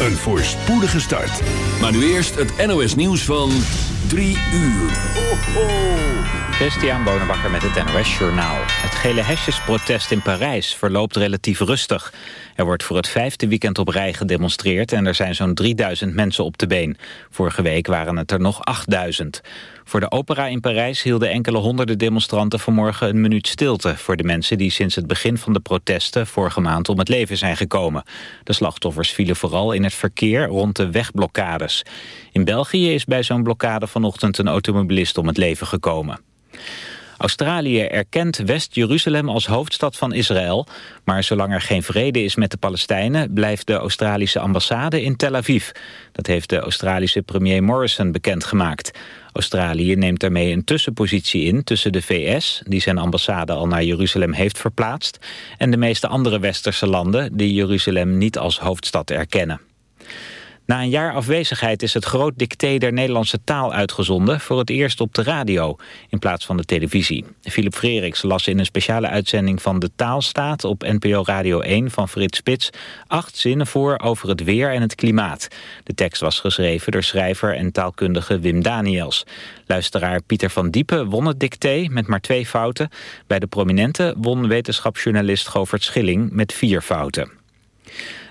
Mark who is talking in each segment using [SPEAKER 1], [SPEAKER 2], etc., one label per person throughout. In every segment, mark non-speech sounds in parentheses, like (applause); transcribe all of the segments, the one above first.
[SPEAKER 1] een voorspoedige start.
[SPEAKER 2] Maar nu eerst het NOS nieuws van 3 uur. Ho, ho.
[SPEAKER 3] Christian Bonenbakker met het NOS Journaal. Het gele hesjesprotest in Parijs verloopt relatief rustig. Er wordt voor het vijfde weekend op rij gedemonstreerd... en er zijn zo'n 3000 mensen op de been. Vorige week waren het er nog 8000. Voor de opera in Parijs hielden enkele honderden demonstranten vanmorgen een minuut stilte voor de mensen die sinds het begin van de protesten vorige maand om het leven zijn gekomen. De slachtoffers vielen vooral in het verkeer rond de wegblokkades. In België is bij zo'n blokkade vanochtend een automobilist om het leven gekomen. Australië erkent West-Jeruzalem als hoofdstad van Israël... maar zolang er geen vrede is met de Palestijnen... blijft de Australische ambassade in Tel Aviv. Dat heeft de Australische premier Morrison bekendgemaakt. Australië neemt daarmee een tussenpositie in tussen de VS... die zijn ambassade al naar Jeruzalem heeft verplaatst... en de meeste andere westerse landen die Jeruzalem niet als hoofdstad erkennen. Na een jaar afwezigheid is het groot dicté der Nederlandse taal uitgezonden... voor het eerst op de radio, in plaats van de televisie. Philip Freriks las in een speciale uitzending van De Taalstaat... op NPO Radio 1 van Frits Spits acht zinnen voor over het weer en het klimaat. De tekst was geschreven door schrijver en taalkundige Wim Daniels. Luisteraar Pieter van Diepen won het dicté met maar twee fouten. Bij de prominente won wetenschapsjournalist Govert Schilling met vier fouten.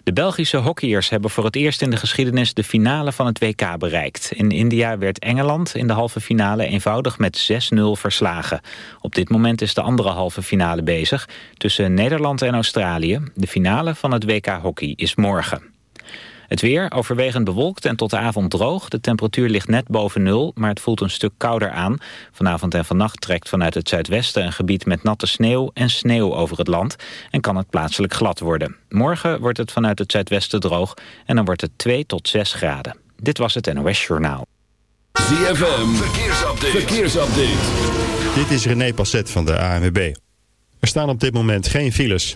[SPEAKER 3] De Belgische hockeyers hebben voor het eerst in de geschiedenis de finale van het WK bereikt. In India werd Engeland in de halve finale eenvoudig met 6-0 verslagen. Op dit moment is de andere halve finale bezig tussen Nederland en Australië. De finale van het WK hockey is morgen. Het weer overwegend bewolkt en tot de avond droog. De temperatuur ligt net boven nul, maar het voelt een stuk kouder aan. Vanavond en vannacht trekt vanuit het zuidwesten een gebied met natte sneeuw en sneeuw over het land. En kan het plaatselijk glad worden. Morgen wordt het vanuit het zuidwesten droog en dan wordt het 2 tot 6 graden. Dit was het NOS Journaal.
[SPEAKER 2] ZFM, verkeersupdate. verkeersupdate.
[SPEAKER 4] Dit is René Passet van de ANWB. Er staan op dit moment geen files.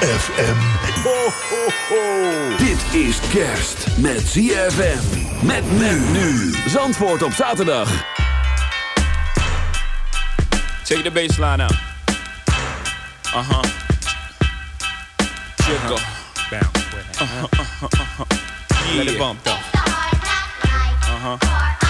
[SPEAKER 2] ZFM. Ho, ho, ho. Dit is kerst met ZFM. Met men nu. Zandvoort op zaterdag.
[SPEAKER 5] Take the baseline out. Uh-huh. Jiggle.
[SPEAKER 6] Bounce with it.
[SPEAKER 5] Uh-huh, uh-huh, uh-huh. Yeah. Let it bump though. Uh-huh.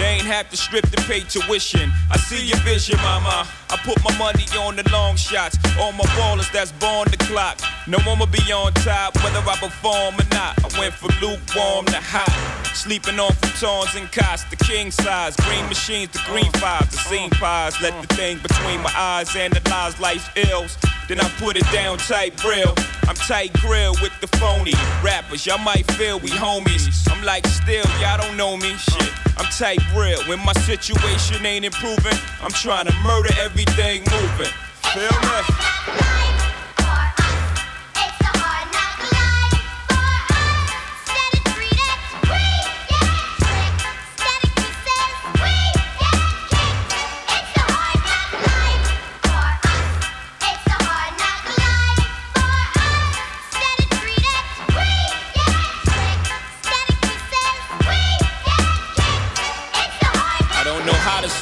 [SPEAKER 5] They ain't have to strip to pay tuition. I see your vision, mama. I put my money on the long shots. All my ballers that's born the clock. No one will be on top, whether I perform or not. I went from lukewarm to hot. Sleeping on futons and cots, the king size. Green machines, the green fives, the scene pies. Let the thing between my eyes analyze life's ills. Then I put it down tight real. I'm tight grill with the phony rappers. Y'all might feel we homies. I'm like still, y'all don't know me. Shit. I'm tight real. When my situation ain't improving, I'm trying to murder everything moving. Feel me?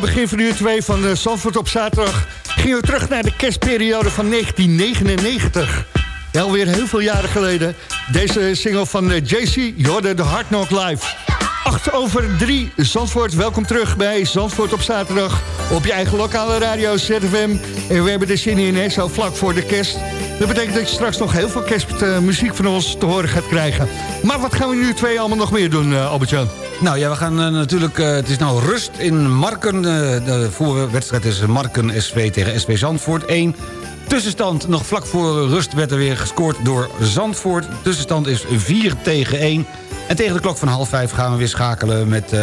[SPEAKER 6] Het begin van uur 2 van de Zandvoort op zaterdag... gingen we terug naar de kerstperiode van 1999. Ja, alweer heel veel jaren geleden. Deze single van eh, JC, Jorde de Hard Knock Live. 8 over 3, Zandvoort. Welkom terug bij Zandvoort op zaterdag. Op je eigen lokale radio ZFM. En we hebben de zin in, zo vlak voor de kerst. Dat betekent dat je straks nog heel veel kerstmuziek van ons te horen gaat krijgen. Maar wat gaan we nu twee allemaal nog meer doen, uh, Albert-Jan?
[SPEAKER 7] Nou ja, we gaan uh, natuurlijk... Uh, het is nou rust in Marken. Uh, de voorwedstrijd is Marken SV tegen SV Zandvoort 1. Tussenstand, nog vlak voor rust werd er weer gescoord door Zandvoort. Tussenstand is 4 tegen 1. En tegen de klok van half vijf gaan we weer schakelen met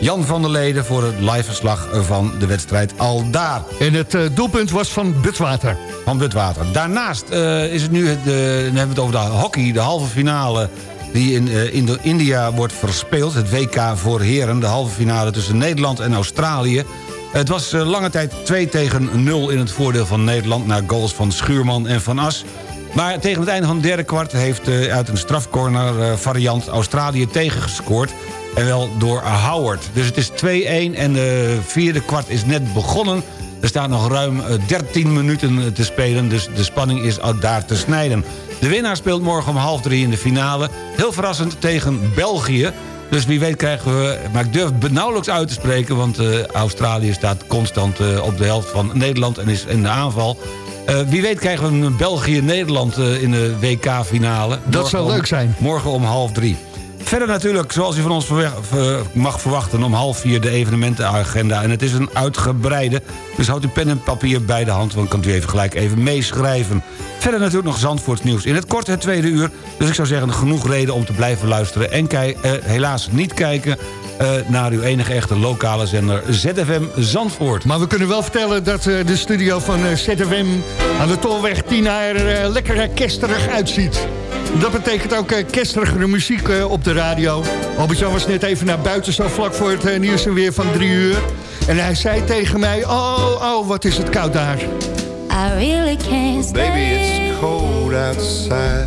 [SPEAKER 7] Jan van der Leden... voor het liveverslag van de wedstrijd Aldaar.
[SPEAKER 6] En het doelpunt was van Butwater.
[SPEAKER 7] Van Butwater. Daarnaast is het nu, het, dan hebben we het over de hockey, de halve finale die in, in India wordt verspeeld. Het WK voor heren, de halve finale tussen Nederland en Australië. Het was uh, lange tijd 2 tegen 0 in het voordeel van Nederland... na goals van Schuurman en Van As. Maar tegen het einde van het derde kwart heeft uh, uit een strafcorner variant... Australië tegengescoord. En wel door Howard. Dus het is 2-1 en de vierde kwart is net begonnen... Er staan nog ruim 13 minuten te spelen, dus de spanning is daar te snijden. De winnaar speelt morgen om half drie in de finale. Heel verrassend tegen België. Dus wie weet krijgen we... Maar ik durf het nauwelijks uit te spreken... want uh, Australië staat constant uh, op de helft van Nederland en is in de aanval. Uh, wie weet krijgen we een België-Nederland in de WK-finale.
[SPEAKER 6] Dat zou leuk zijn.
[SPEAKER 7] Morgen om half drie. Verder natuurlijk, zoals u van ons mag verwachten... om half vier de evenementenagenda. En het is een uitgebreide, dus houd uw pen en papier bij de hand... want dan kunt u even gelijk even meeschrijven. Verder natuurlijk nog Zandvoorts nieuws in het kort, het tweede uur. Dus ik zou zeggen, genoeg reden om te blijven luisteren... en eh, helaas niet kijken naar uw enige echte lokale zender ZFM Zandvoort.
[SPEAKER 6] Maar we kunnen wel vertellen dat eh, de studio van eh, ZFM aan de Tolweg 10 er eh, lekker eh, kesterig uitziet. Dat betekent ook eh, kesterigere muziek eh, op de radio. Albert-Jan was net even naar buiten, zo vlak voor het eh, nieuws en weer van drie uur. En hij zei tegen mij, oh, oh, wat is het koud daar.
[SPEAKER 8] I really can't stay.
[SPEAKER 9] Baby, it's cold outside.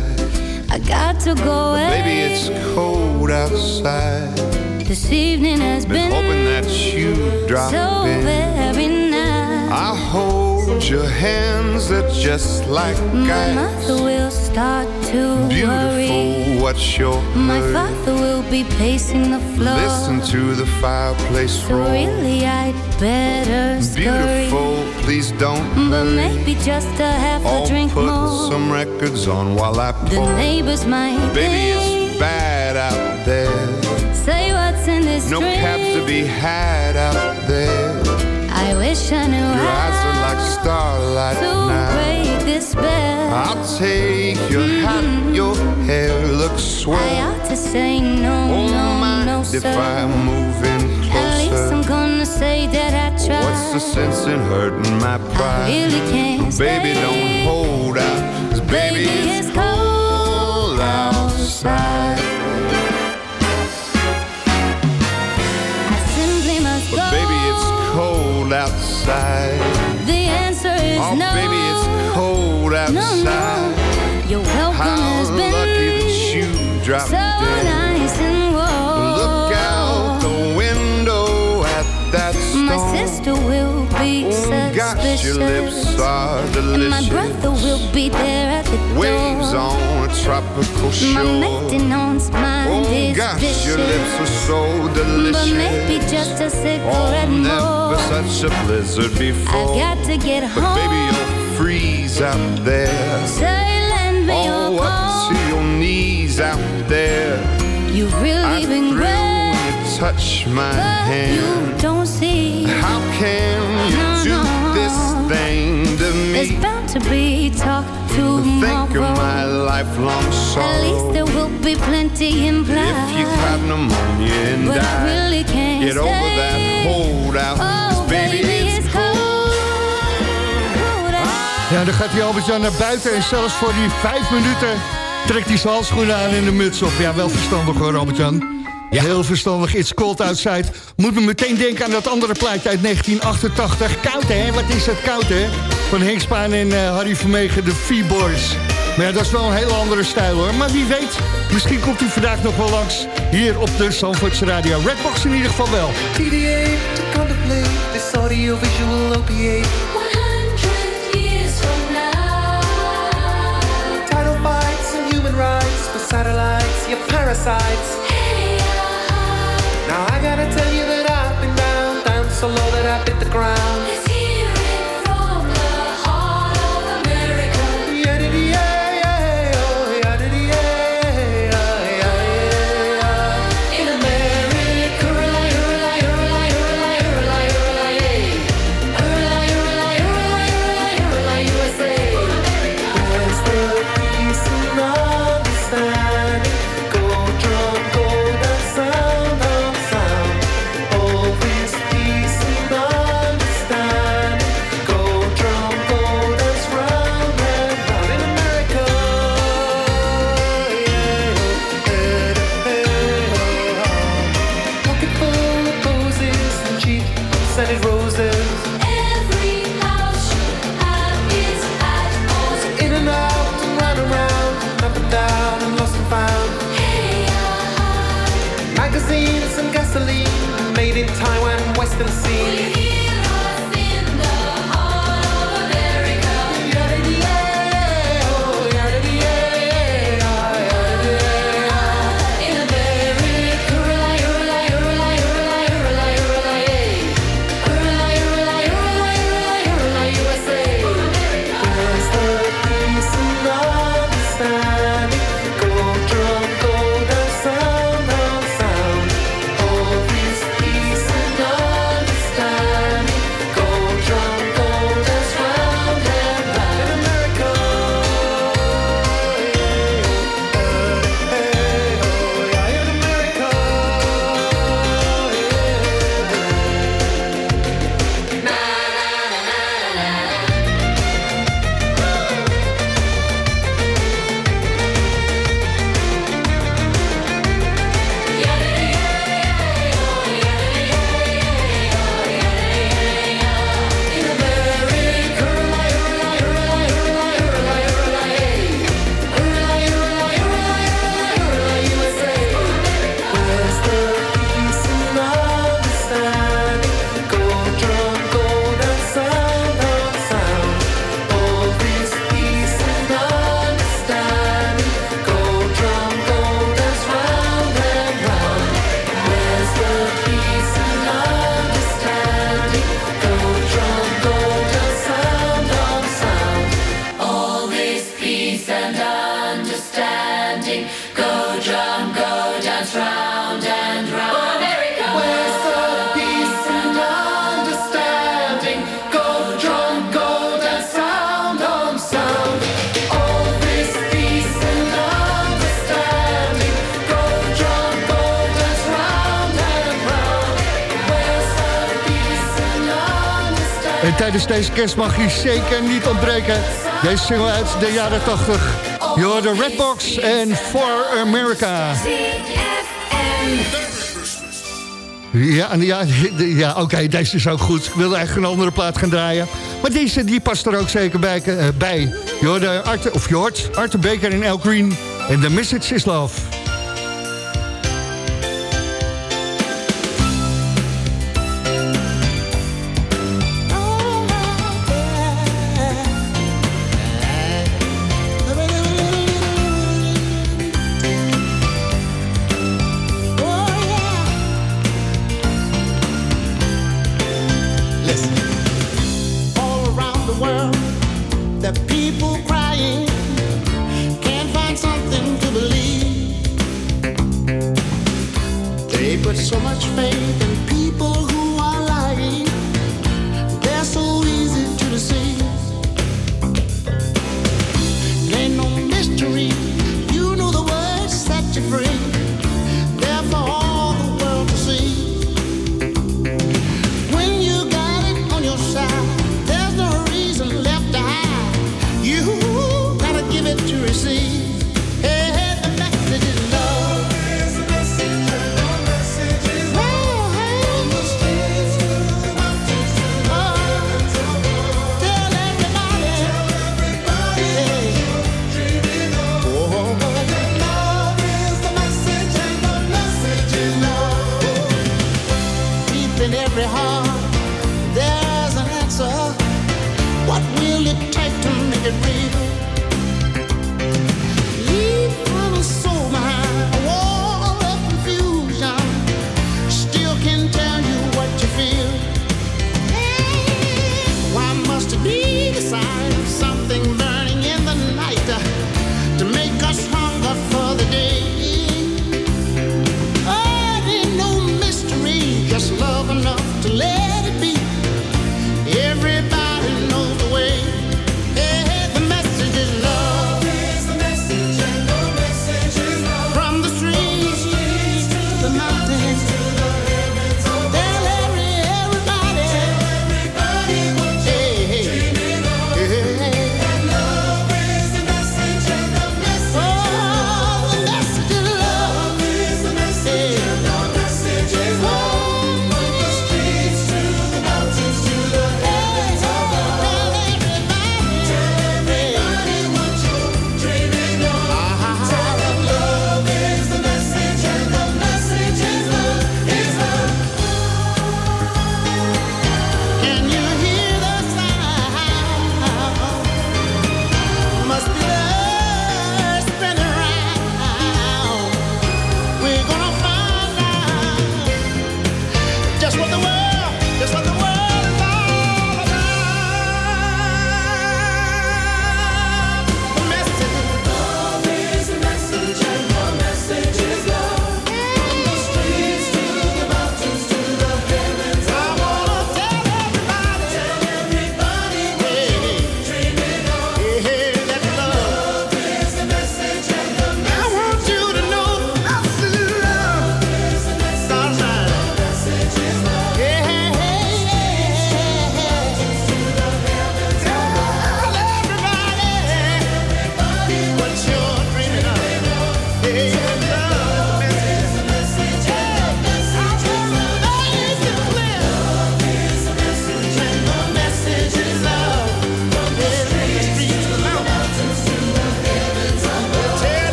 [SPEAKER 8] I got to go away.
[SPEAKER 9] Baby, it's cold outside.
[SPEAKER 8] This evening has
[SPEAKER 9] Been
[SPEAKER 8] been
[SPEAKER 9] hoping that you'd drop
[SPEAKER 8] so
[SPEAKER 9] in.
[SPEAKER 8] very nice.
[SPEAKER 9] I hold your hands, they're just like
[SPEAKER 8] My
[SPEAKER 9] ice.
[SPEAKER 8] mother will start to worry.
[SPEAKER 9] Beautiful, what's your
[SPEAKER 8] My
[SPEAKER 9] hurry?
[SPEAKER 8] father will be pacing the floor.
[SPEAKER 9] Listen to the fireplace
[SPEAKER 8] so
[SPEAKER 9] roar.
[SPEAKER 8] really I'd better scurry.
[SPEAKER 9] Beautiful, please don't
[SPEAKER 8] But
[SPEAKER 9] hurry.
[SPEAKER 8] maybe just a half a
[SPEAKER 9] I'll
[SPEAKER 8] drink
[SPEAKER 9] put
[SPEAKER 8] more.
[SPEAKER 9] some records on while I pour.
[SPEAKER 8] The neighbors might
[SPEAKER 9] Baby, it's bad out there.
[SPEAKER 8] Say what's in this
[SPEAKER 9] No cabs to be had out there.
[SPEAKER 8] I wish I knew
[SPEAKER 9] Your eyes are like starlight
[SPEAKER 8] to
[SPEAKER 9] now.
[SPEAKER 8] break this spell.
[SPEAKER 9] I'll take your hat, mm-hmm. your hair looks swell.
[SPEAKER 8] I ought to say no,
[SPEAKER 9] Oh,
[SPEAKER 8] no, no,
[SPEAKER 9] if
[SPEAKER 8] sir.
[SPEAKER 9] I move in
[SPEAKER 8] At least I'm gonna say that I tried.
[SPEAKER 9] What's the sense in hurting my pride?
[SPEAKER 8] I really can't
[SPEAKER 9] Baby,
[SPEAKER 8] stay.
[SPEAKER 9] don't hold out. 'cause baby,
[SPEAKER 8] Baby,
[SPEAKER 9] it's
[SPEAKER 8] it's cold
[SPEAKER 9] outside.
[SPEAKER 8] I The answer is
[SPEAKER 9] Oh,
[SPEAKER 8] no.
[SPEAKER 9] baby, it's cold
[SPEAKER 8] no,
[SPEAKER 9] outside.
[SPEAKER 8] no. Your welcome
[SPEAKER 9] How
[SPEAKER 8] has been
[SPEAKER 9] lucky that you dropped
[SPEAKER 8] so
[SPEAKER 9] in.
[SPEAKER 8] nice and warm.
[SPEAKER 9] Look out the window at that storm.
[SPEAKER 8] My sister will be
[SPEAKER 9] Oh, gosh,
[SPEAKER 8] suspicious.
[SPEAKER 9] your lips are
[SPEAKER 8] and my brother will be there at the
[SPEAKER 9] Waves
[SPEAKER 8] door.
[SPEAKER 9] on tropical
[SPEAKER 8] My
[SPEAKER 9] shore.
[SPEAKER 8] maintenance mind
[SPEAKER 9] Oh
[SPEAKER 8] is
[SPEAKER 9] gosh,
[SPEAKER 8] vicious.
[SPEAKER 9] your lips are so delicious.
[SPEAKER 8] But maybe just a cigarette Oh,
[SPEAKER 9] never
[SPEAKER 8] more.
[SPEAKER 9] such a blizzard before.
[SPEAKER 8] got to get
[SPEAKER 9] But
[SPEAKER 8] home.
[SPEAKER 9] baby, you'll freeze out there.
[SPEAKER 8] Say, lend me
[SPEAKER 9] Oh,
[SPEAKER 8] your
[SPEAKER 9] up to your knees out there.
[SPEAKER 8] You've really
[SPEAKER 9] I
[SPEAKER 8] been great,
[SPEAKER 9] when you touch my
[SPEAKER 8] but
[SPEAKER 9] hand.
[SPEAKER 8] you don't see.
[SPEAKER 9] How can you
[SPEAKER 8] No,
[SPEAKER 9] do
[SPEAKER 8] no.
[SPEAKER 9] this thing to
[SPEAKER 8] There's
[SPEAKER 9] me?
[SPEAKER 8] bound to be talk
[SPEAKER 9] Think of
[SPEAKER 8] tomorrow.
[SPEAKER 9] my lifelong
[SPEAKER 8] At least
[SPEAKER 9] sorrow.
[SPEAKER 8] there will be plenty implied.
[SPEAKER 9] If you caught pneumonia and
[SPEAKER 8] but I really can't
[SPEAKER 9] get over that holdout.
[SPEAKER 8] Oh,
[SPEAKER 9] 'cause baby, it's
[SPEAKER 8] it's cold. out.
[SPEAKER 6] Ja, dan gaat hij Albert-Jan naar buiten en zelfs voor die vijf minuten trekt hij zijn handschoenen aan en de muts op. Ja, wel verstandig hoor, Albert-Jan. Heel verstandig, It's Cold Outside. Moet me meteen denken aan dat andere plaatje uit 1988. Koud hè, wat is het koud hè? Van Henk Spaan en eh, Harry Vermegen, de V-Boys. Maar ja, dat is wel een hele andere stijl hoor. Maar wie weet, misschien komt hij vandaag nog wel langs. Hier op de Zandvoortse Radio. Redbox in ieder geval wel.
[SPEAKER 10] TDA to contemplate this audiovisual opiate.
[SPEAKER 8] 100 years from now.
[SPEAKER 10] Title fights and human rights for satellites, your parasites. Now I gotta tell you that I've been down, down so low that I hit the ground.
[SPEAKER 6] Kerst mag hij zeker niet ontbreken. Deze single uit de jaren 80. Je hoort de Redbox en For America. Ja, ja, ja oké, deze is ook goed. Ik wilde eigenlijk een andere plaat gaan draaien. Maar deze die past er ook zeker bij. eh, bij. Je Arthur, of je hoort Baker en Al Green. En
[SPEAKER 11] The Message is Love.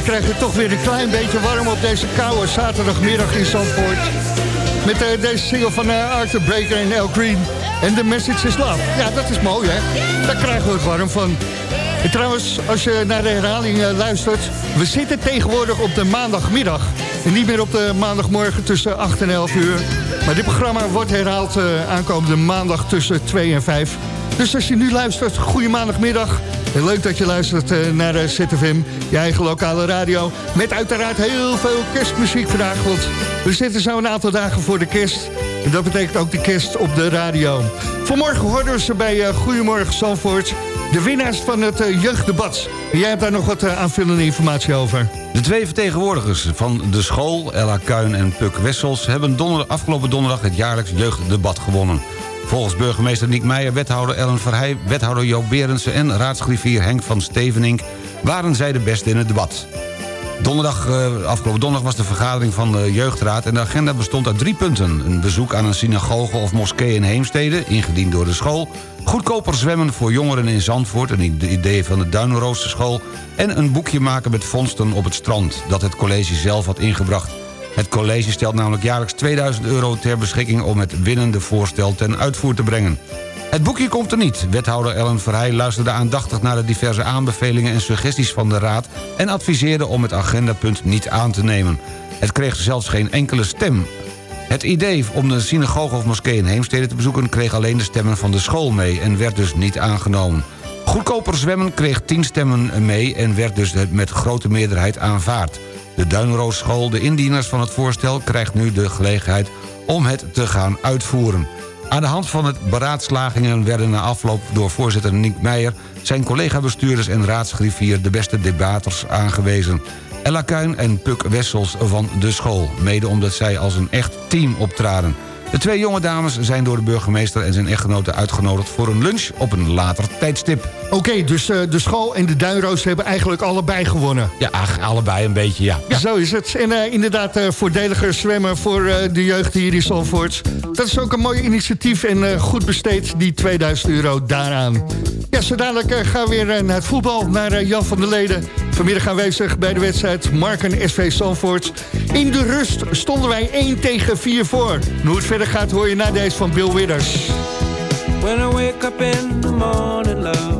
[SPEAKER 6] Dan krijg je toch weer een klein beetje warm op deze koude zaterdagmiddag in Zandvoort. Met eh, deze single van eh, Arthur Baker en Al Green. En The Message is Love. Ja, dat is mooi, hè? Daar krijgen we het warm van. En trouwens, als je naar de herhaling eh, luistert... we zitten tegenwoordig op de maandagmiddag. En niet meer op de maandagmorgen tussen 8 en 11 uur. Maar dit programma wordt herhaald aankomende maandag tussen 2 en 5. Dus als je nu luistert, goede maandagmiddag. En leuk dat je luistert eh, naar eh, ZFM, je eigen lokale radio. Met uiteraard heel veel kerstmuziek vandaag. Want we zitten zo een aantal dagen voor de kerst. En dat betekent ook de kerst op de radio. Vanmorgen hoorden we ze bij eh, Goedemorgen Zandvoort. de winnaars van het eh, jeugddebat. Jij hebt daar nog wat eh, aanvullende informatie over.
[SPEAKER 7] De twee vertegenwoordigers van de school, Ella Kuin en Puk Wessels... hebben afgelopen donderdag het jaarlijks jeugddebat gewonnen. Volgens burgemeester Niek Meijer, wethouder Ellen Verheij... wethouder Joop Berendsen en raadsgriffier Henk van Stevenink... waren zij de beste in het debat. Donderdag, eh, afgelopen donderdag was de vergadering van de jeugdraad... en de agenda bestond uit drie punten. Een bezoek aan een synagoge of moskee in Heemstede, ingediend door de school... goedkoper zwemmen voor jongeren in Zandvoort... een idee van de Duinroosterschool... en een boekje maken met vondsten op het strand... dat het college zelf had ingebracht. Het college stelt namelijk jaarlijks 2000 euro ter beschikking... om het winnende voorstel ten uitvoer te brengen. Het boekje komt er niet. Wethouder Ellen Verheij luisterde aandachtig naar de diverse aanbevelingen en suggesties van de Raad... en adviseerde om het agendapunt niet aan te nemen. Het kreeg zelfs geen enkele stem. Het idee om de synagoge of moskee in Heemstede te bezoeken... kreeg alleen de stemmen van de school mee en werd dus niet aangenomen. Goedkoper zwemmen kreeg 10 stemmen mee en werd dus met grote meerderheid aanvaard. De Duinroosschool, de indieners van het voorstel... krijgt nu de gelegenheid om het te gaan uitvoeren. Aan de hand van het beraadslagingen werden na afloop door voorzitter Nick Meijer... zijn collega-bestuurders en raadsgriffier de beste debaters aangewezen. Ella Kuin en Puk Wessels van de school. Mede omdat zij als een echt team optraden. De twee jonge dames zijn door de burgemeester en zijn echtgenoten uitgenodigd... voor een lunch op een later tijdstip.
[SPEAKER 6] Oké, dus eh, de school en de Duinroos hebben eigenlijk allebei gewonnen.
[SPEAKER 7] Ja, ach, allebei een beetje, ja.
[SPEAKER 6] Ja. Zo is het. En eh, inderdaad, eh, voordeliger zwemmen voor eh, de jeugd hier in Zandvoort. Dat is ook een mooi initiatief en eh, goed besteed, die 2000 euro daaraan. Ja, zo dadelijk gaan we weer naar het voetbal, naar eh, Jan van der Leden. Vanmiddag aanwezig bij de wedstrijd Marken SV Zandvoort. In de rust stonden wij 1 tegen 4 voor. En hoe het verder gaat hoor je na deze van Bill Withers.
[SPEAKER 12] When I wake up in the morning, love,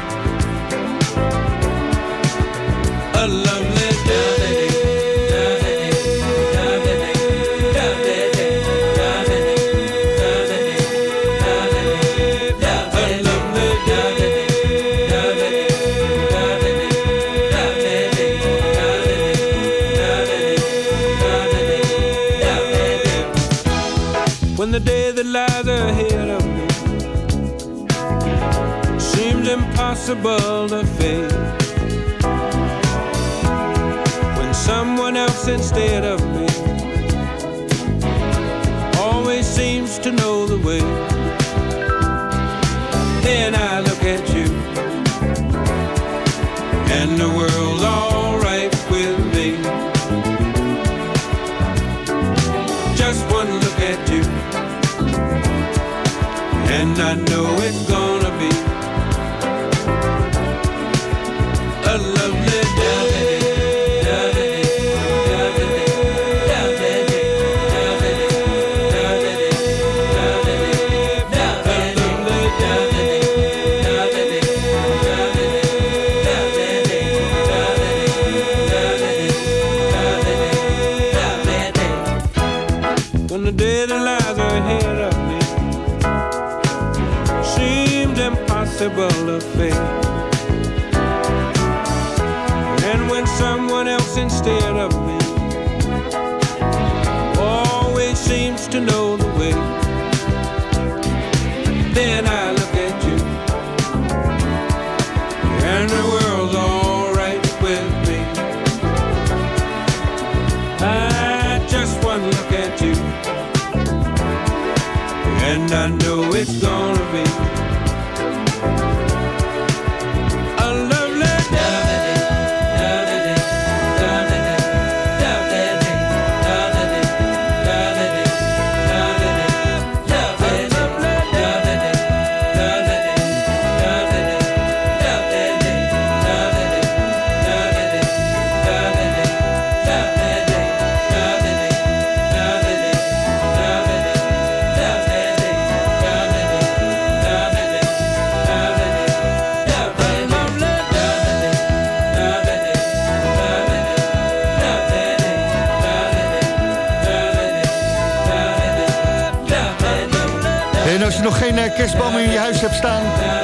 [SPEAKER 12] When the day that lies ahead of me seems impossible to face. When someone else instead of me always seems to know the way. Then I and I know it's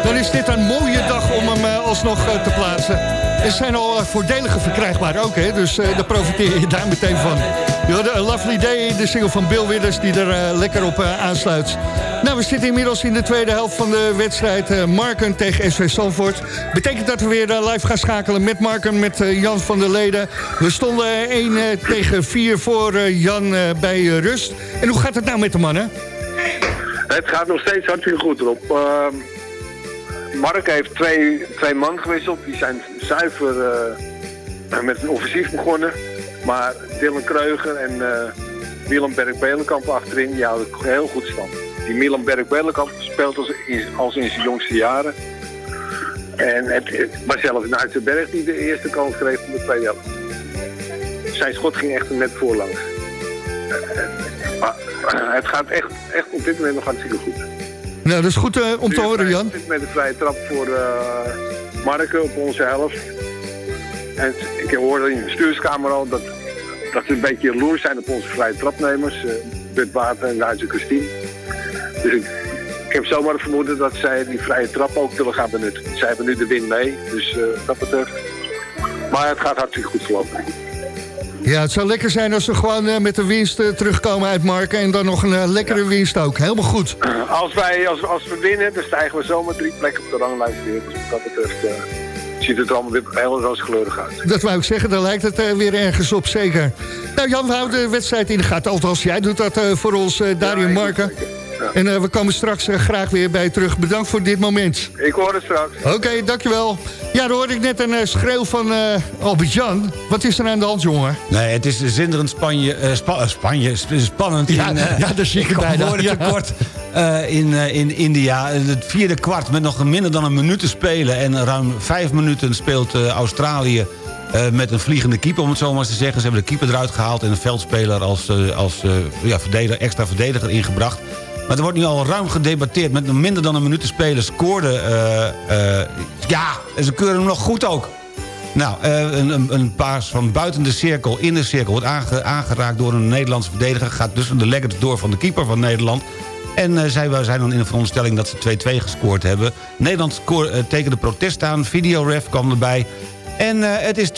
[SPEAKER 6] dan is dit een mooie dag om hem eh, alsnog eh, te plaatsen. Er zijn al eh, voordelige verkrijgbaar ook, hè, dus daar profiteer je daar meteen van. Je A Lovely Day, de single van Bill Withers... die er lekker op aansluit. Nou, we zitten inmiddels in de tweede helft van de wedstrijd Marken tegen SV Zandvoort. Betekent dat we weer live gaan schakelen met Marken, met Jan van der Leden. We stonden 1 eh, tegen 4 voor Jan bij rust. En hoe gaat het nou met de mannen?
[SPEAKER 13] Het gaat nog steeds hartstikke goed erop. Ehm, Mark heeft twee, twee man gewisseld. Die zijn zuiver eh, met een offensief begonnen. Maar Dylan Kreuger en eh Willem Berg-Belenkamp achterin, die houden heel goed stand. Die Milan Berg-Belenkamp speelt als als in zijn jongste jaren. En het, het was zelfs Nuitenberg die de eerste kans kreeg van de tweede helft. Zijn schot ging echt net voorlangs. Eh, het gaat echt, echt op dit moment nog hartstikke goed.
[SPEAKER 6] Nou, dat is goed eh, om te horen, Jan.
[SPEAKER 13] met een vrije trap voor eh Marken op onze helft. En ik hoorde in de bestuurskamer al dat, dat ze een beetje jaloers zijn op onze vrije trapnemers. eh Bert Water en Duitse Christine. Dus ik, ik heb zomaar het vermoeden dat zij die vrije trap ook willen gaan benutten. Zij hebben nu de win mee, dus wat dat betreft. Maar het gaat hartstikke goed voorlopig.
[SPEAKER 6] Ja, het zou lekker zijn als we gewoon eh, met de winst eh, terugkomen uit Marken... en dan nog een eh, lekkere winst ook. Helemaal goed.
[SPEAKER 13] Als, wij, als, als we winnen, dan stijgen we zomaar drie plekken op de ranglijst weer. Dus wat dat betreft ziet het er allemaal weer heel rooskleurig uit.
[SPEAKER 6] Dat wou ik zeggen, dan lijkt het weer ergens op, zeker. Nou Jan, we houden de wedstrijd in de gaten. Althans, jij doet dat voor ons, eh Dario Marken. En eh, we komen straks eh, graag weer bij je terug. Bedankt voor dit moment.
[SPEAKER 13] Ik hoor het straks.
[SPEAKER 6] Oké, dankjewel. Ja, dan hoorde ik net een eh, schreeuw van eh Albert-Jan. Wat is er aan de hand, jongen?
[SPEAKER 7] Nee, het is zinderend Spanje, eh, Spa- Spanje, sp- spannend.
[SPEAKER 6] Ja,
[SPEAKER 7] in, eh,
[SPEAKER 6] ja, daar zie ik (laughs) het bijna.
[SPEAKER 7] tekort eh, in, eh, in India. Het vierde kwart met nog minder dan een minuut te spelen. En ruim vijf minuten speelt Australië eh, met een vliegende keeper, om het zo maar eens te zeggen. Ze hebben de keeper eruit gehaald en een veldspeler als, eh, als eh, ja, verdediger, extra verdediger ingebracht. Maar er wordt nu al ruim gedebatteerd. Met minder dan een minuut te spelen scoorde... eh, eh, ja, en ze keuren hem nog goed ook. Nou, eh, een, een, paas van buiten de cirkel, in de cirkel... wordt aange- aangeraakt door een Nederlandse verdediger... gaat tussen de leggers door van de keeper van Nederland... En eh, zij zijn dan in de veronderstelling dat ze 2-2 gescoord hebben. Nederland tekende protest aan, videoref kwam erbij... En het is 2-2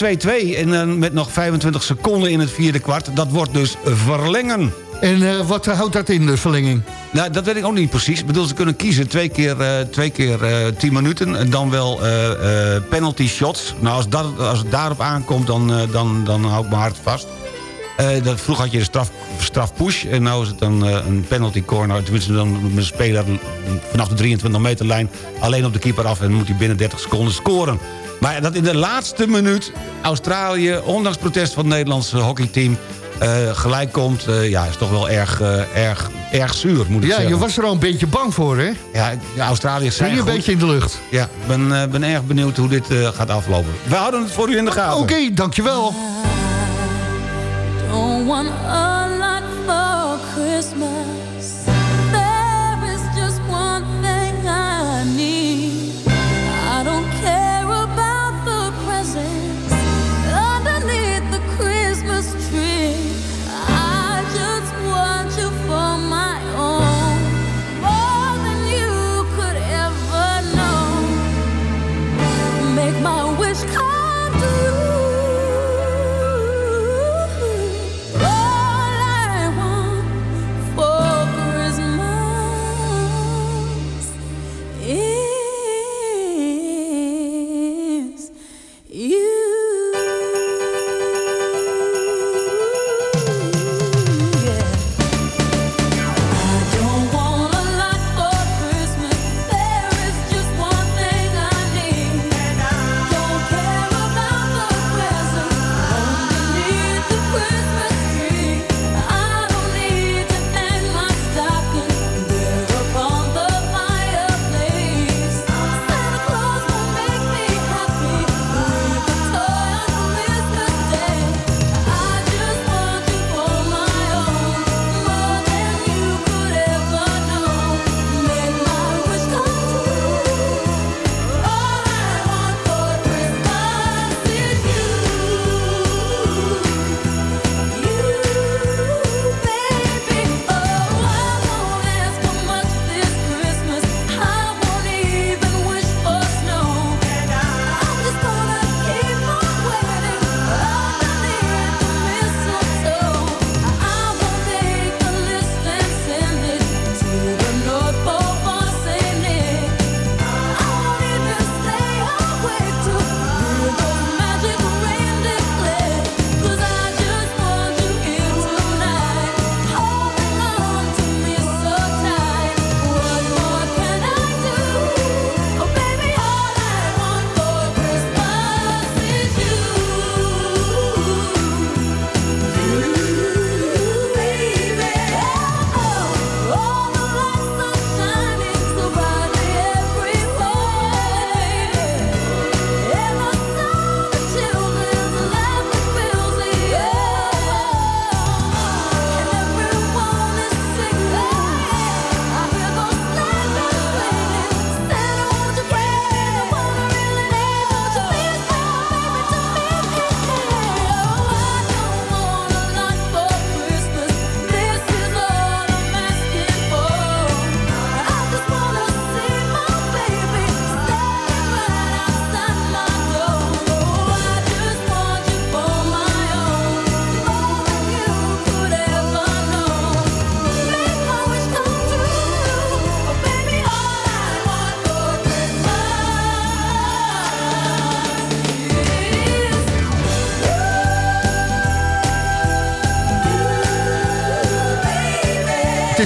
[SPEAKER 7] en met nog 25 seconden in het vierde kwart. Dat wordt dus verlengen.
[SPEAKER 6] En eh, wat houdt dat in, de verlenging?
[SPEAKER 7] Nou, dat weet ik ook niet precies. Ik bedoel, ze kunnen kiezen twee keer, eh, twee keer eh, 10 minuten... en dan wel penalty shots. Nou, als, dat, als het daarop aankomt, dan, dan, dan hou ik mijn hart vast. Dat, vroeger had je de straf, push en nu is het dan een penalty corner. Tenminste, dan een speler vanaf de 23 meter lijn... alleen op de keeper af en moet hij binnen 30 seconden scoren. Maar dat in de laatste minuut Australië, ondanks protest van het Nederlandse hockeyteam... eh, gelijk komt, eh, ja, is toch wel erg, eh, erg, erg zuur, moet ik
[SPEAKER 6] Ja,
[SPEAKER 7] zeggen.
[SPEAKER 6] je was er al een beetje bang voor, hè?
[SPEAKER 7] Ja, ja Australië zijn
[SPEAKER 6] Ben je een
[SPEAKER 7] goed.
[SPEAKER 6] beetje in de lucht?
[SPEAKER 7] Ja, ik ben, eh, ben erg benieuwd hoe dit eh, gaat aflopen. We houden het voor u in de gaten.
[SPEAKER 6] Oké, dankjewel.
[SPEAKER 14] Don't want a lot for Christmas.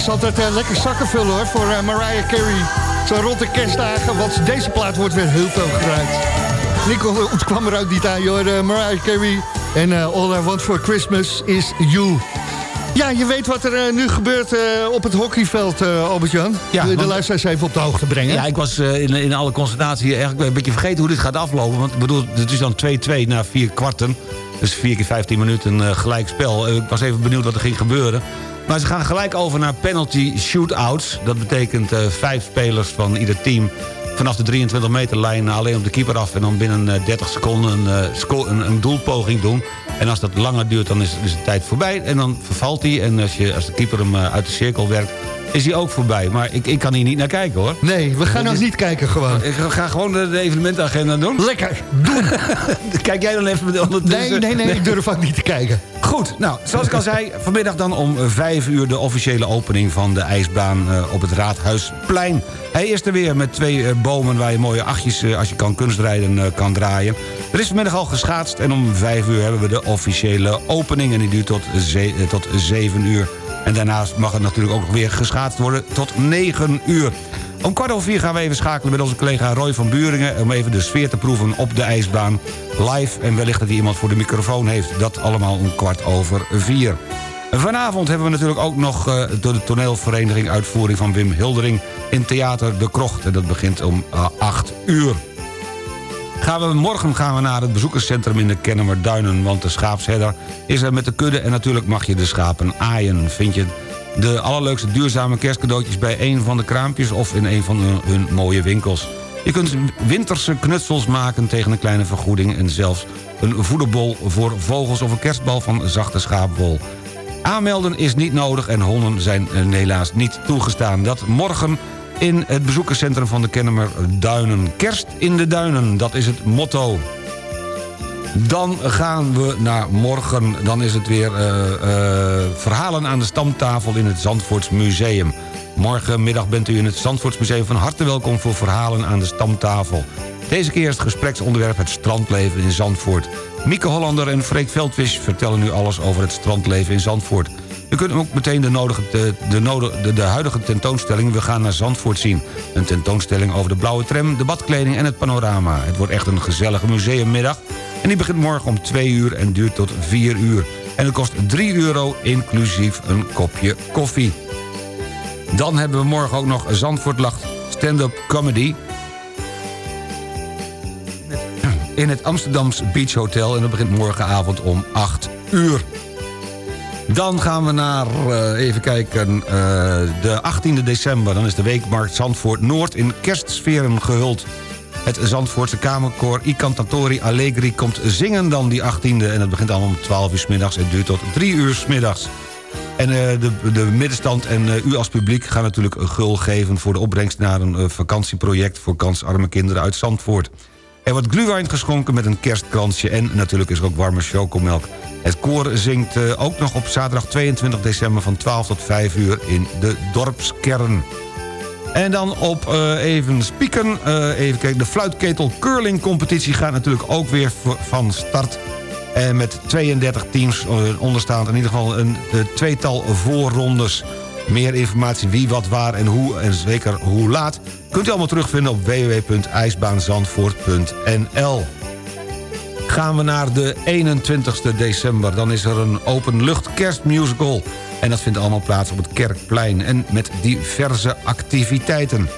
[SPEAKER 14] Is
[SPEAKER 6] altijd eh, lekker zakken vullen hoor, voor eh, Mariah Carey. Zo rond de kerstdagen, want deze plaat wordt weer heel veel gebruikt. Nico ontkwam er ook niet aan, joh. eh, Mariah Carey en All I Want For Christmas Is You. Ja, je weet wat er eh, nu gebeurt eh, op het hockeyveld, eh, Albert-Jan.
[SPEAKER 7] Ja,
[SPEAKER 6] de, de luisteraars even op de hoogte brengen.
[SPEAKER 7] Ja, ik was in, in alle concentratie eigenlijk een beetje vergeten hoe dit gaat aflopen. Want ik bedoel, het is dan 2-2 na vier kwarten. Dus 4 keer 15 minuten gelijk spel. Ik was even benieuwd wat er ging gebeuren. Maar ze gaan gelijk over naar penalty shootouts. Dat betekent vijf spelers van ieder team vanaf de 23 meter lijn alleen op de keeper af... en dan binnen eh, 30 seconden een, eh, een, een doelpoging doen. En als dat langer duurt, dan is, is de tijd voorbij. En dan vervalt hij. En als, je, als de keeper hem eh, uit de cirkel werkt, is hij ook voorbij. Maar ik, ik kan hier niet naar kijken, hoor.
[SPEAKER 6] Nee, we gaan ook niet kijken gewoon.
[SPEAKER 7] Ik ga gewoon de, de evenementagenda doen.
[SPEAKER 6] Lekker, doen. (laughs)
[SPEAKER 7] Kijk jij dan even ondertussen?
[SPEAKER 6] Nee, nee, nee, ik durf ook niet te kijken.
[SPEAKER 7] Goed, nou, zoals ik al zei, vanmiddag dan om vijf uur... de officiële opening van de ijsbaan eh, op het Raadhuisplein. Hij is er weer met twee eh, bomen waar je mooie achtjes... eh, als je kan kunstrijden, eh, kan draaien. Er is vanmiddag al geschaatst en om vijf uur hebben we de officiële opening... en die duurt tot, ze- eh, tot zeven uur. En daarnaast mag het natuurlijk ook weer geschaatst worden tot negen uur. Om kwart over vier gaan we even schakelen met onze collega Roy van Buringen... om even de sfeer te proeven op de ijsbaan live. En wellicht dat hij iemand voor de microfoon heeft. Dat allemaal om kwart over vier. Vanavond hebben we natuurlijk ook nog eh, de toneelvereniging... uitvoering van Wim Hildering in Theater De Krocht. En dat begint om eh, acht uur. Gaan we, morgen gaan we naar het bezoekerscentrum in de Kennemer Duinen... want de schaapsherder is er met de kudde... en natuurlijk mag je de schapen aaien. Vind je de allerleukste duurzame kerstcadeautjes... bij een van de kraampjes of in een van hun, hun mooie winkels. Je kunt winterse knutsels maken tegen een kleine vergoeding... en zelfs een voederbol voor vogels of een kerstbal van zachte schaapwol. Aanmelden is niet nodig en honden zijn helaas niet toegestaan. Dat morgen in het bezoekerscentrum van de Kennemer Duinen. Kerst in de Duinen, dat is het motto. Dan gaan we naar morgen. Dan is het weer eh, eh, verhalen aan de stamtafel in het Zandvoorts Museum. Morgenmiddag bent u in het Zandvoorts Museum van harte welkom... voor verhalen aan de stamtafel. Deze keer is het gespreksonderwerp het strandleven in Zandvoort. Mieke Hollander en Freek Veldwisch vertellen nu alles over het strandleven in Zandvoort. U kunt ook meteen de, nodige, de, de, de huidige tentoonstelling We gaan naar Zandvoort zien. Een tentoonstelling over de blauwe tram, de badkleding en het panorama. Het wordt echt een gezellige museummiddag. En die begint morgen om 2 uur en duurt tot 4 uur. En het kost 3 euro inclusief een kopje koffie. Dan hebben we morgen ook nog Zandvoort Lacht stand-up comedy in het Amsterdams Beach Hotel. En dat begint morgenavond om 8 uur. Dan gaan we naar, eh, even kijken, eh, de 18e december. Dan is de weekmarkt Zandvoort Noord in kerstsferen gehuld. Het Zandvoortse Kamerkoor I Cantatori Allegri komt zingen dan die 18e. En dat begint allemaal om 12 uur 's middags en duurt tot 3 uur 's middags. En de, de middenstand en eh, u als publiek gaan natuurlijk een gul geven... voor de opbrengst naar een vakantieproject... voor kansarme kinderen uit Zandvoort. Er wordt glühwein geschonken met een kerstkransje... en natuurlijk is er ook warme chocomelk. Het koor zingt eh, ook nog op zaterdag 22 december... van 12 tot 5 uur in de dorpskern. En dan op eh, even spieken, eh, even kijken... de fluitketel curling competitie gaat natuurlijk ook weer van start... En met 32 teams onderstaand in ieder geval een tweetal voorrondes. Meer informatie wie, wat, waar en hoe en zeker hoe laat... kunt u allemaal terugvinden op www.ijsbaanzandvoort.nl Gaan we naar de 21 december. Dan is er een openlucht kerstmusical. En dat vindt allemaal plaats op het Kerkplein. En met diverse activiteiten.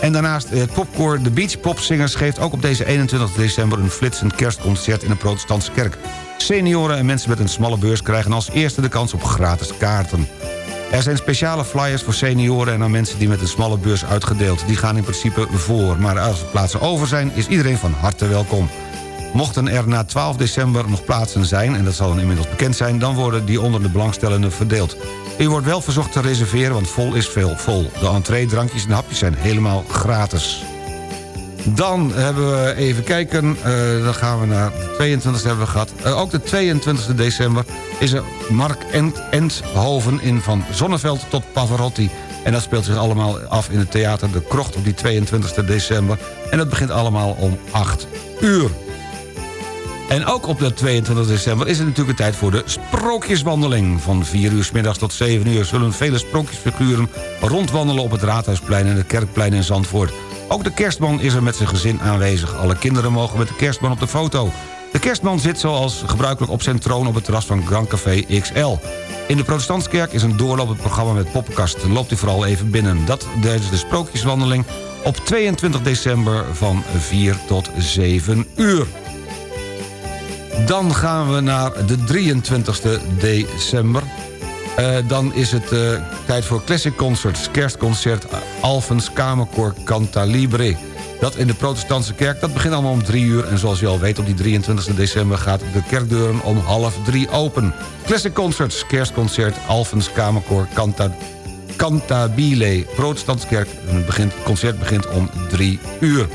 [SPEAKER 7] En daarnaast het popcore De Beach Popzingers geeft ook op deze 21 december... een flitsend kerstconcert in de protestantse kerk. Senioren en mensen met een smalle beurs krijgen als eerste de kans op gratis kaarten. Er zijn speciale flyers voor senioren en aan mensen die met een smalle beurs uitgedeeld. Die gaan in principe voor, maar als er plaatsen over zijn... is iedereen van harte welkom. Mochten er na 12 december nog plaatsen zijn, en dat zal dan inmiddels bekend zijn... dan worden die onder de belangstellenden verdeeld. U wordt wel verzocht te reserveren, want vol is veel vol. De entree, drankjes en hapjes zijn helemaal gratis. Dan hebben we even kijken, eh, dan gaan we naar de 22e hebben we gehad. Eh, ook de 22e december is er Mark Ent Enthoven in van Zonneveld tot Pavarotti. En dat speelt zich allemaal af in het theater De Krocht op die 22e december. En dat begint allemaal om 8 uur. En ook op de 22 december is het natuurlijk tijd voor de sprookjeswandeling. Van 4 uur s middags tot 7 uur zullen vele sprookjesfiguren rondwandelen op het Raadhuisplein en het Kerkplein in Zandvoort. Ook de kerstman is er met zijn gezin aanwezig. Alle kinderen mogen met de kerstman op de foto. De kerstman zit zoals gebruikelijk op zijn troon op het terras van Grand Café XL. In de protestantskerk is een doorlopend programma met poppenkast. Loopt u vooral even binnen. Dat tijdens de sprookjeswandeling op 22 december van 4 tot 7 uur. Dan gaan we naar de 23e december. Eh, dan is het eh, tijd voor Classic Concerts. Kerstconcert Alphens Kamerkoor Canta Libre. Dat in de protestantse kerk, dat begint allemaal om drie uur... en zoals je al weet, op die 23 december gaat de kerkdeuren om half drie open. Classic Concerts, kerstconcert Alphens Kamerkoor Canta, Cantabile. Protestantse kerk, het, begint, het concert begint om drie uur.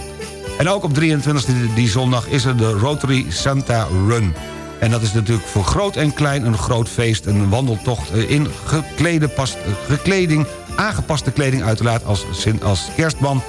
[SPEAKER 7] En ook op 23 die zondag is er de Rotary Santa Run. En dat is natuurlijk voor groot en klein een groot feest. Een wandeltocht eh, in geklede pas, eh, gekleding, aangepaste kleding uiteraard als, als kerstman.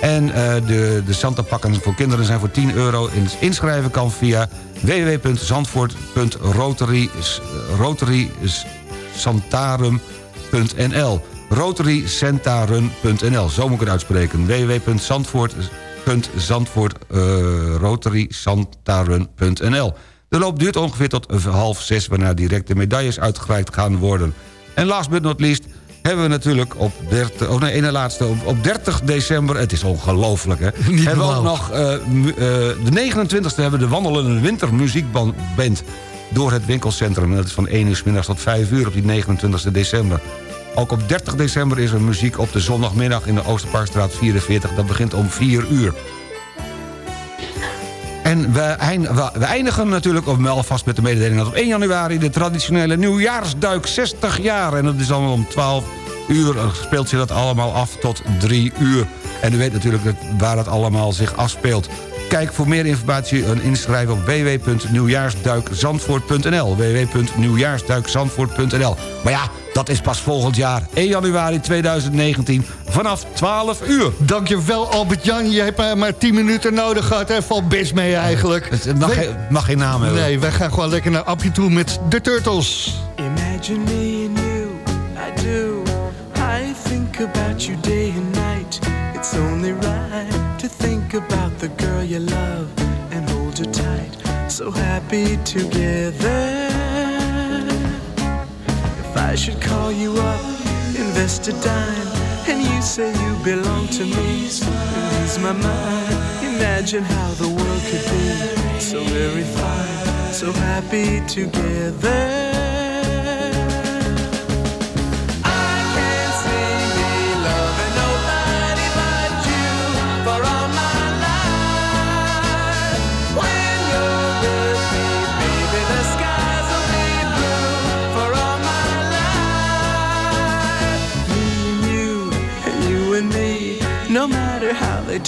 [SPEAKER 7] En eh, de, de Santa pakken voor kinderen zijn voor 10 euro. In- Inschrijven kan via www.zandvoort.rotarysantarum.nl rotarycentarun.nl Zo moet ik het uitspreken. www.zandvoort.rotarysantarun.nl De loop duurt ongeveer tot half zes... waarna direct de medailles uitgereikt gaan worden. En last but not least hebben we natuurlijk op 30... Oh nee, ene laatste. Op, op 30 december, het is ongelooflijk hè... hebben we ook nog mu- eh, de 29e hebben we de wandelende wintermuziekband door het winkelcentrum. En dat is van 1 uur 's middags tot 5 uur op die 29 december. Ook op 30 december is er muziek op de zondagmiddag in de Oosterparkstraat 44. Dat begint om 4 uur. En we, eind- we- we eindigen natuurlijk op alvast met de mededeling... dat op 1 januari de traditionele nieuwjaarsduik 60 jaar... en dat is allemaal om 12 uur speelt zich dat allemaal af tot 3 uur. En u weet natuurlijk waar dat allemaal zich afspeelt. Kijk voor meer informatie en inschrijven op www.nieuwjaarsduikzandvoort.nl www.nieuwjaarsduikzandvoort.nl Maar ja, dat is pas volgend jaar. 1 januari 2019 vanaf 12 uur.
[SPEAKER 6] Dankjewel Albert-Jan. Je hebt maar, maar 10 minuten nodig gehad. Hè? Valt best mee eigenlijk.
[SPEAKER 7] Het mag,
[SPEAKER 6] We-
[SPEAKER 7] geen- mag geen naam hebben.
[SPEAKER 6] Nee, wij gaan gewoon lekker naar Appie toe met de Turtles.
[SPEAKER 10] Imagine me and you, I do. I think about you day and night. It's only right to think about the girl you love and hold her tight. So happy together. I should call you up, invest a dime, and you say you belong to me, ease my mind. Imagine how the world could be so very fine, so happy together.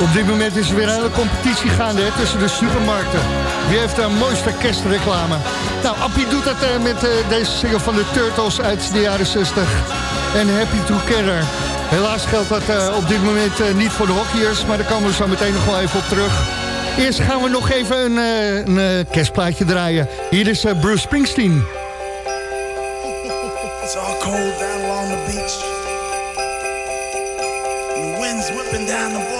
[SPEAKER 6] Op dit moment is er weer een hele competitie gaande hè, tussen de supermarkten. Wie heeft de mooiste kerstreclame? Nou, Appie doet dat eh, met eh, deze single van de Turtles uit de jaren 60. En Happy Together. Helaas geldt dat eh, op dit moment niet voor de hockeyers, maar daar komen we zo meteen nog wel even op terug. Eerst gaan we nog even een, een kerstplaatje draaien. Hier is Bruce Springsteen.
[SPEAKER 15] It's cold down along the beach. Wind's whipping down the boardwalk.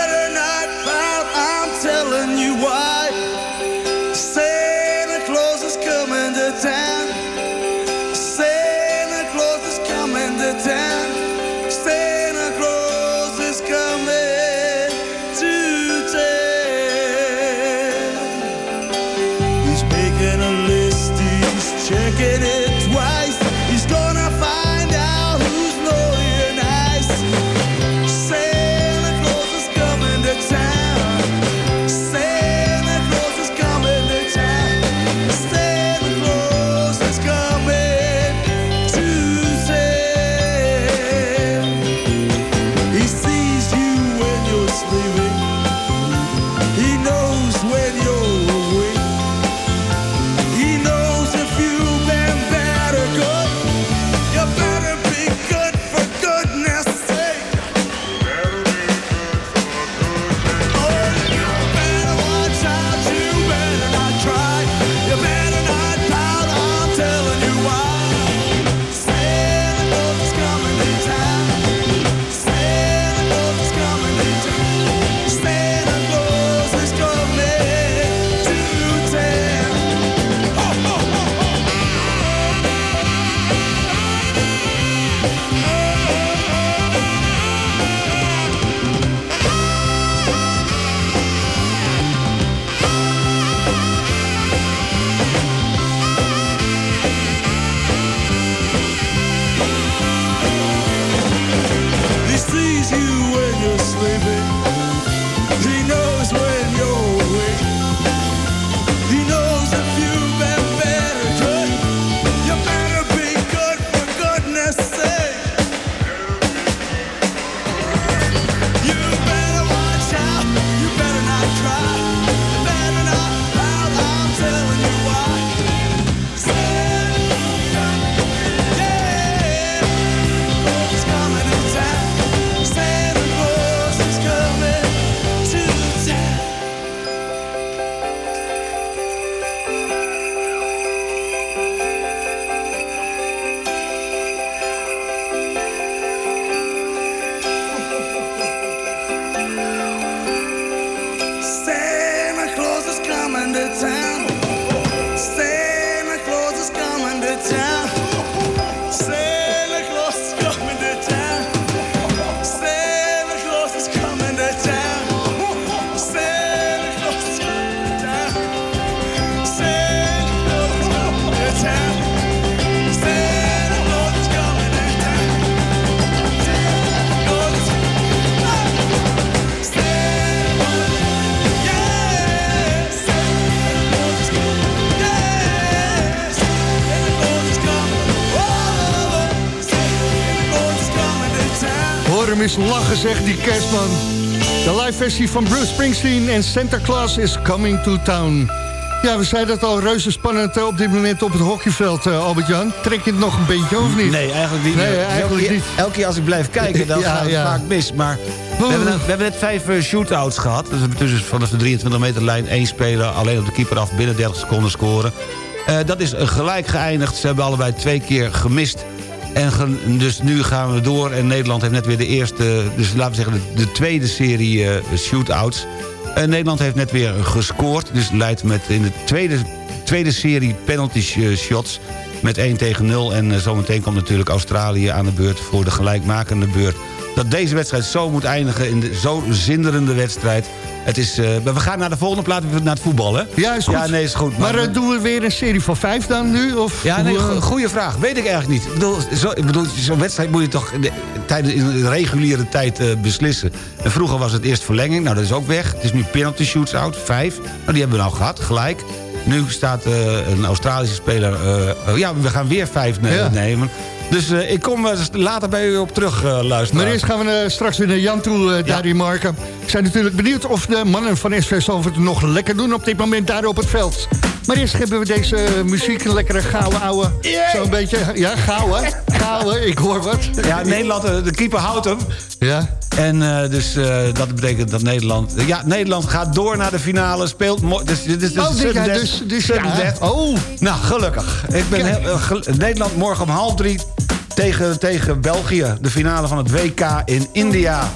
[SPEAKER 6] hem eens lachen, zegt die kerstman. De live versie van Bruce Springsteen en Santa Claus is coming to town. Ja, we zeiden het al, reuze spannend eh, op dit moment op het hockeyveld, eh, Albert-Jan. Trek je het nog een beetje, of niet?
[SPEAKER 7] Nee, eigenlijk niet.
[SPEAKER 6] Nee, eigenlijk
[SPEAKER 7] elke, keer-
[SPEAKER 6] niet.
[SPEAKER 7] Elke keer als ik blijf kijken, dan (laughs)
[SPEAKER 6] Ja,
[SPEAKER 7] gaat het
[SPEAKER 6] ja.
[SPEAKER 7] vaak mis. Maar we hebben, net- we hebben net vijf eh, shootouts gehad. Dus we hebben tussen vanaf de 23 meter lijn één speler... alleen op de keeper af binnen 30 seconden scoren. Dat is gelijk geëindigd. Ze hebben allebei twee keer gemist.
[SPEAKER 16] En dus nu gaan we door en Nederland heeft net weer de eerste... dus laten we zeggen de, de tweede serie eh, shootouts. En Nederland heeft net weer gescoord. Dus leidt met in de tweede, tweede serie penalty sh- shots met 1 tegen 0. En eh, zometeen komt natuurlijk Australië aan de beurt voor de gelijkmakende beurt. Dat deze wedstrijd zo moet eindigen in de zo zinderende wedstrijd. Het is, eh, we gaan naar de volgende plaat, weer naar het voetbal, hè?
[SPEAKER 6] Ja, is goed.
[SPEAKER 16] Ja, nee, is goed.
[SPEAKER 6] Maar eh, doen we weer een serie van vijf dan nu? Of
[SPEAKER 16] Ja, nee,
[SPEAKER 6] eh,
[SPEAKER 16] go- goede vraag. Weet ik eigenlijk niet. Ik bedoel, zo, zo'n wedstrijd moet je toch in de, tijdens, in de reguliere tijd beslissen. En vroeger was het eerst verlenging. Nou, dat is ook weg. Het is nu penalty shoots-out, vijf. Nou, die hebben we nou gehad, gelijk. Nu staat een Australische speler... eh, ja, we gaan weer vijf ne-
[SPEAKER 6] Ja.
[SPEAKER 16] Dus eh, ik kom eh, later bij u op terug eh, luisteren.
[SPEAKER 6] Maar eerst gaan we eh, straks weer naar Jan toe, daar in Marken. We zijn natuurlijk benieuwd of de mannen van SV Zandvoort het nog lekker doen op dit moment daar op het veld. Maar eerst hebben we deze muziek, een lekkere gouden ouwe. Zo'n beetje, ja, gouden, gouden, ik hoor wat.
[SPEAKER 16] Ja, Nederland, de keeper houdt hem.
[SPEAKER 6] Ja.
[SPEAKER 16] En eh, dus eh, dat betekent dat Nederland... Ja, Nederland gaat door naar de finale, speelt... Dus, dit is dus
[SPEAKER 6] Oh, dit- ja, dus- dus ja. Oh.
[SPEAKER 16] Nou, gelukkig. Ik ben heel, gel- Nederland morgen om half drie tegen, tegen België. De finale van het WK in India.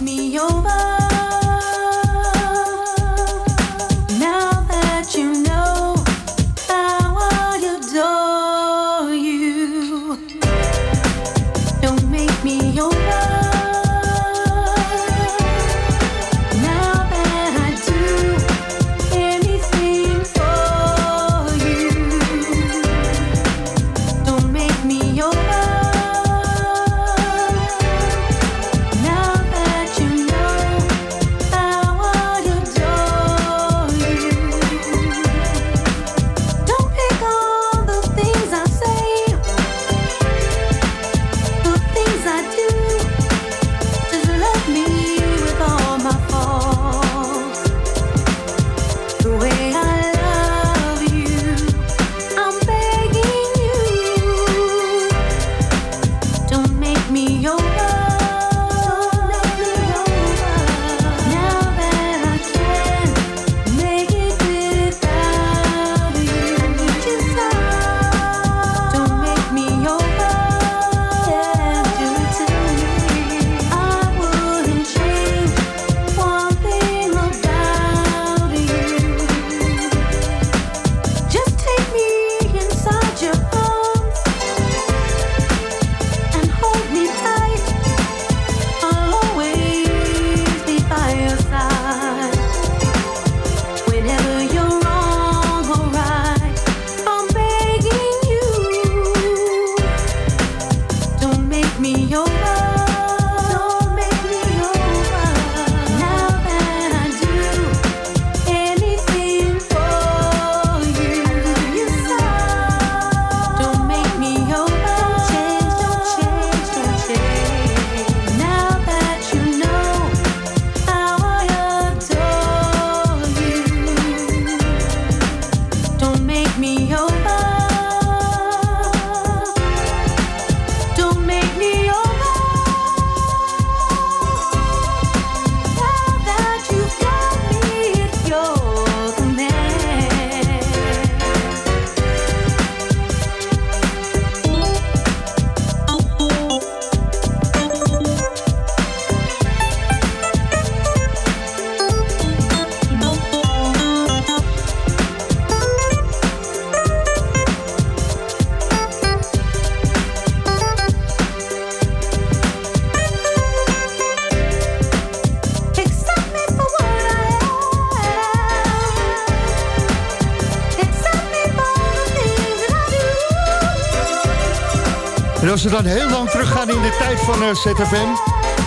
[SPEAKER 6] Als we dan heel lang teruggaan in de tijd van eh, ZFM...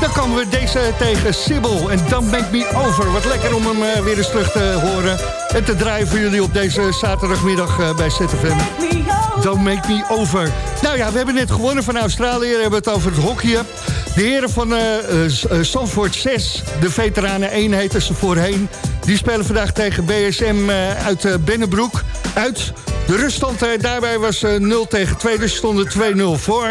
[SPEAKER 6] dan komen we deze tegen Sibyl en Don't Make Me Over. Wat lekker om hem eh, weer eens terug te horen... en te draaien voor jullie op deze zaterdagmiddag eh, bij ZFM. Don't Make Me Over. Nou ja, we hebben net gewonnen van Australië. We hebben het over het hockeyen. De heren van Zandvoort 6, de veteranen 1 heten ze voorheen... die spelen vandaag tegen BSM uit Bennebroek. Uit de ruststand eh, daarbij was eh, 0 tegen 2, dus stonden 2-0 voor.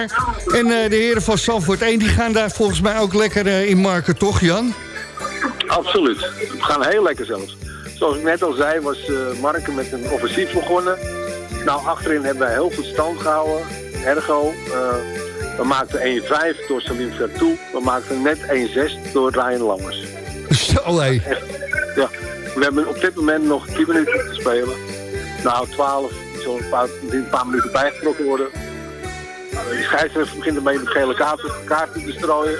[SPEAKER 6] En eh, de heren van Zandvoort 1 die gaan daar volgens mij ook lekker eh, in marken, toch Jan?
[SPEAKER 13] Absoluut. We gaan heel lekker zelfs. Zoals ik net al zei, was eh Marken met een offensief begonnen. Nou, achterin hebben wij heel goed stand gehouden. Ergo, eh, We maakten 1-5 door Salim Vertoe. We maakten net 1-6 door Ryan Lammers.
[SPEAKER 6] Zo hé.
[SPEAKER 13] Ja. We hebben op dit moment nog 10 minuten te spelen. Nou, 12. Zullen een paar, minuten bijgetrokken worden. Uh, Die scheidsrechter begint ermee met gele kaarten, kaarten te strooien.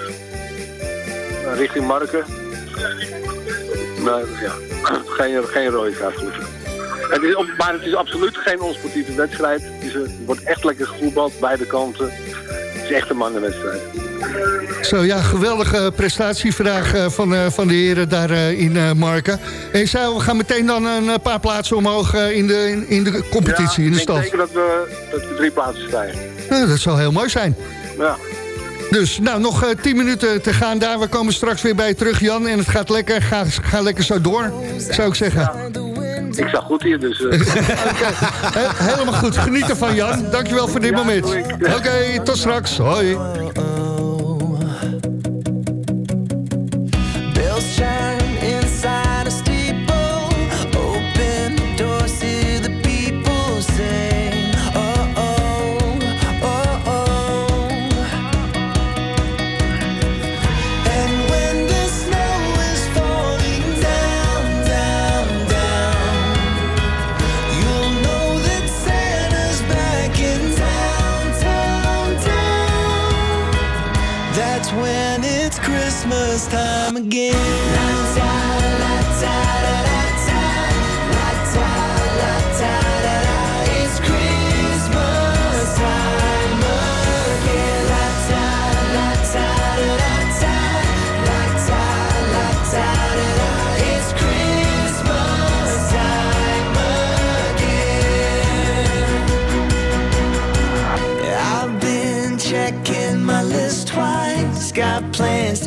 [SPEAKER 13] Uh, richting Marken. Maar ja, (clears throat) geen, geen rode kaart. Het is, maar het is absoluut geen onsportieve wedstrijd. Het wordt echt lekker gevoetbald, beide kanten. Het is echt een mannenwedstrijd.
[SPEAKER 6] Zo ja, geweldige prestatie vandaag eh, van, eh, van de heren daar eh, in eh, Marken. En je zei, we gaan meteen dan een paar plaatsen omhoog eh, in, de, in, in de competitie, in de
[SPEAKER 13] ik denk dat we, dat we drie plaatsen stijgen.
[SPEAKER 6] Nou, dat zou heel mooi zijn.
[SPEAKER 13] Ja.
[SPEAKER 6] Dus nou, nog eh, 10 minuten te gaan daar. We komen straks weer bij je terug, Jan. En het gaat lekker. Ga, ga lekker zo door, zou ik zeggen.
[SPEAKER 13] Ik zag goed hier, dus... eh, (laughs)
[SPEAKER 6] He- helemaal goed. Geniet ervan, Jan. Dankjewel voor dit moment. Oké, tot straks. Hoi.
[SPEAKER 17] Again.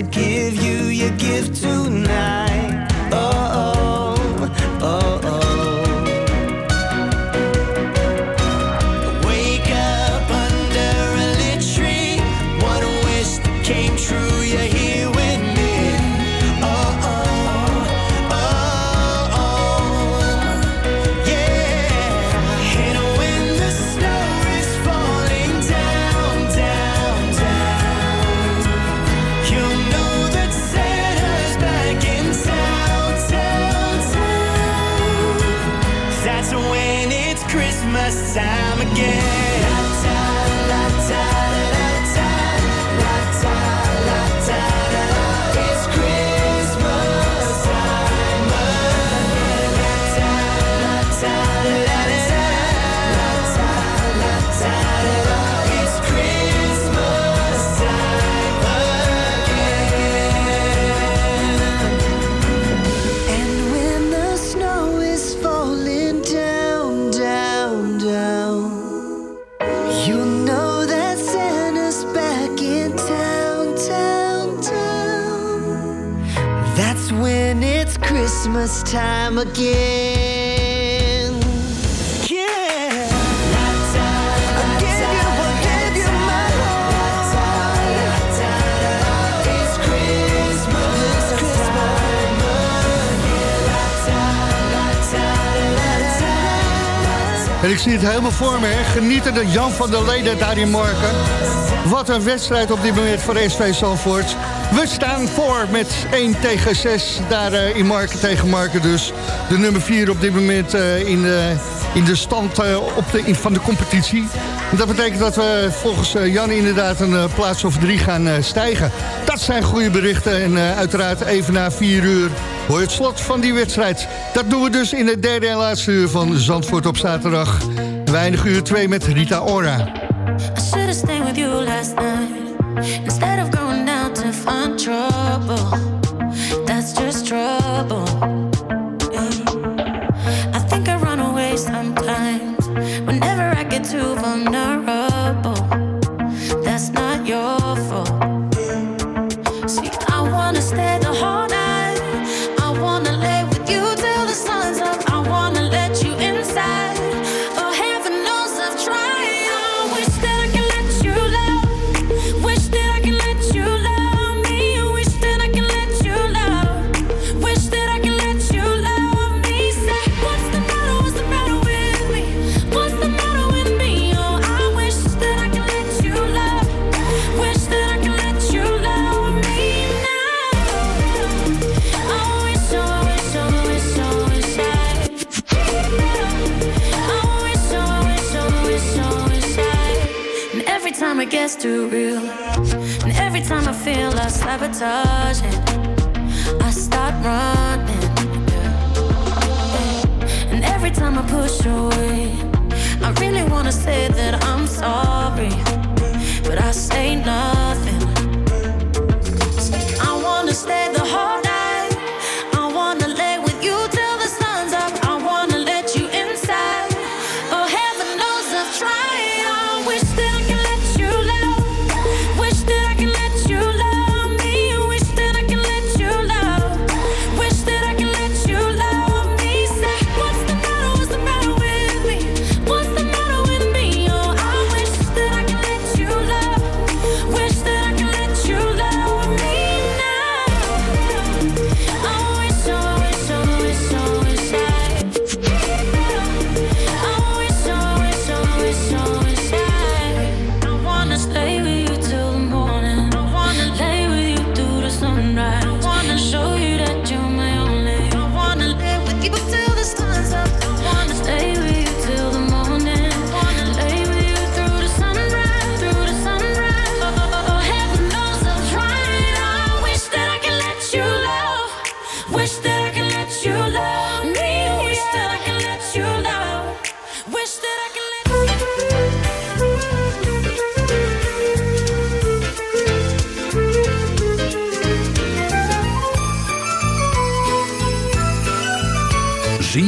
[SPEAKER 17] To give you your gift tonight. Christmas time again.
[SPEAKER 6] En ik zie het helemaal voor me, hè. Genietende Jan van der Leden daar in Marken. Wat een wedstrijd op dit moment voor SV Zandvoort. We staan voor met 1 tegen 6 daar eh, in Marken tegen Marken dus. De nummer 4 op dit moment eh, in, de, in de stand eh, op de, van de competitie. Dat betekent dat we volgens Jan inderdaad een plaats of drie gaan stijgen. Dat zijn goede berichten en uiteraard even na 4 uur hoor je het slot van die wedstrijd. Dat doen we dus in het derde en laatste uur van Zandvoort op zaterdag. We eindigen uur 2 met Rita Ora.
[SPEAKER 14] Find trouble. That's just trouble. gets too real. And every time I feel like sabotage I start running. And every time I push away, I really wanna say that I'm sorry, but I say nothing. I wanna stay the whole